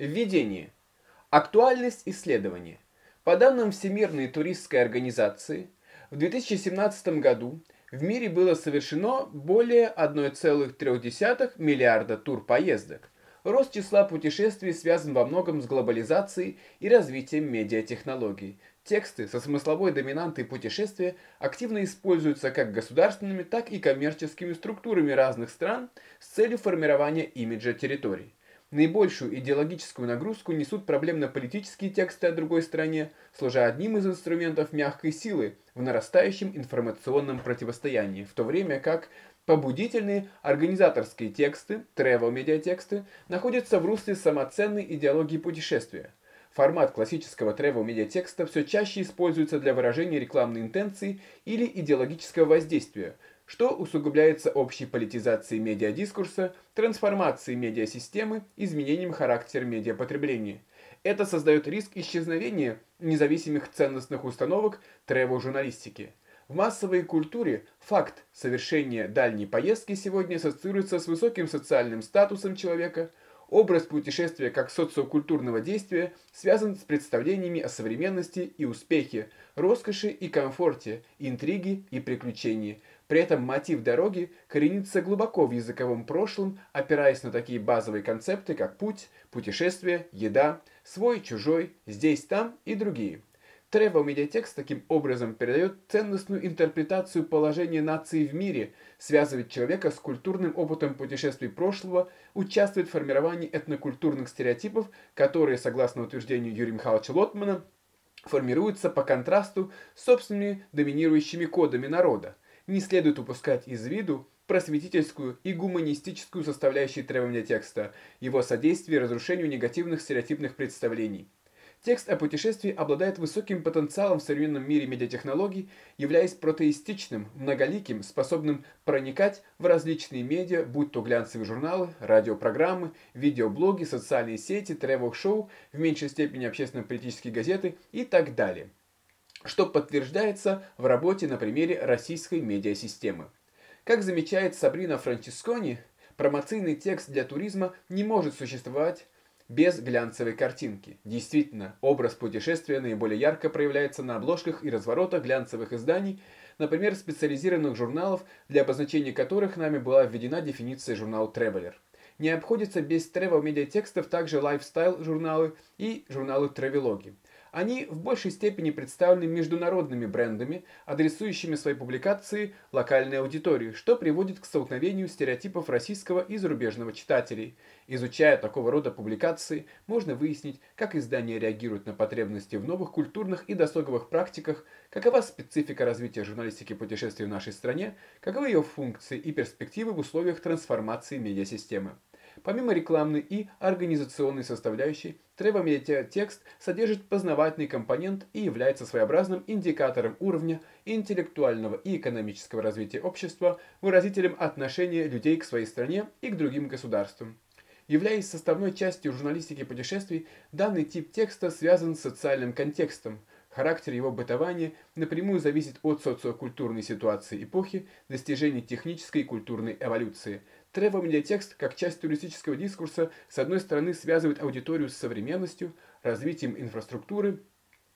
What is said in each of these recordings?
Введение. Актуальность исследования. По данным Всемирной туристской организации, в 2017 году в мире было совершено более 1,3 миллиарда турпоездок. Рост числа путешествий связан во многом с глобализацией и развитием медиатехнологий. Тексты со смысловой доминантой путешествия активно используются как государственными, так и коммерческими структурами разных стран с целью формирования имиджа территорий. Наибольшую идеологическую нагрузку несут проблемно-политические тексты о другой стране, служа одним из инструментов мягкой силы в нарастающем информационном противостоянии, в то время как побудительные организаторские тексты, travel-медиатексты, находятся в русле самоценной идеологии путешествия. Формат классического travel-медиатекста все чаще используется для выражения рекламной интенции или идеологического воздействия – что усугубляется общей политизацией медиадискурса, трансформацией медиасистемы, изменением характера медиапотребления. Это создает риск исчезновения независимых ценностных установок тревел-журналистики. В массовой культуре факт совершения дальней поездки сегодня ассоциируется с высоким социальным статусом человека. Образ путешествия как социокультурного действия связан с представлениями о современности и успехе, роскоши и комфорте, интриге и приключении – при этом мотив дороги коренится глубоко в языковом прошлом, опираясь на такие базовые концепты, как путь, путешествие, еда, свой, чужой, здесь, там и другие. Travel медиатекст таким образом передает ценностную интерпретацию положения нации в мире, связывает человека с культурным опытом путешествий прошлого, участвует в формировании этнокультурных стереотипов, которые, согласно утверждению Юрия Михайловича Лотмана, формируются по контрасту с собственными доминирующими кодами народа не следует упускать из виду просветительскую и гуманистическую составляющие требования текста, его содействие разрушению негативных стереотипных представлений. Текст о путешествии обладает высоким потенциалом в современном мире медиатехнологий, являясь протеистичным, многоликим, способным проникать в различные медиа, будь то глянцевые журналы, радиопрограммы, видеоблоги, социальные сети, тревел-шоу, в меньшей степени общественно-политические газеты и так далее что подтверждается в работе на примере российской медиасистемы. Как замечает Сабрина Франческони, промоционный текст для туризма не может существовать без глянцевой картинки. Действительно, образ путешествия наиболее ярко проявляется на обложках и разворотах глянцевых изданий, например, специализированных журналов, для обозначения которых нами была введена дефиниция журнала Traveler. Не обходится без travel медиатекстов также лайфстайл журналы и журналы Travelogy. Они в большей степени представлены международными брендами, адресующими свои публикации локальной аудитории, что приводит к столкновению стереотипов российского и зарубежного читателей. Изучая такого рода публикации, можно выяснить, как издания реагируют на потребности в новых культурных и досуговых практиках, какова специфика развития журналистики путешествий в нашей стране, каковы ее функции и перспективы в условиях трансформации медиасистемы. Помимо рекламной и организационной составляющей, Travel содержит познавательный компонент и является своеобразным индикатором уровня интеллектуального и экономического развития общества, выразителем отношения людей к своей стране и к другим государствам. Являясь составной частью журналистики путешествий, данный тип текста связан с социальным контекстом. Характер его бытования напрямую зависит от социокультурной ситуации эпохи, достижений технической и культурной эволюции – Travel-медиатекст, как часть туристического дискурса, с одной стороны связывает аудиторию с современностью, развитием инфраструктуры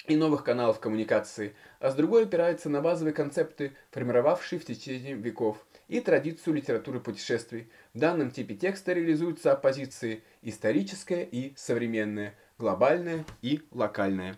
и новых каналов коммуникации, а с другой опирается на базовые концепты, формировавшие в течение веков, и традицию литературы путешествий. В данном типе текста реализуются оппозиции историческая и современная, глобальная и локальная.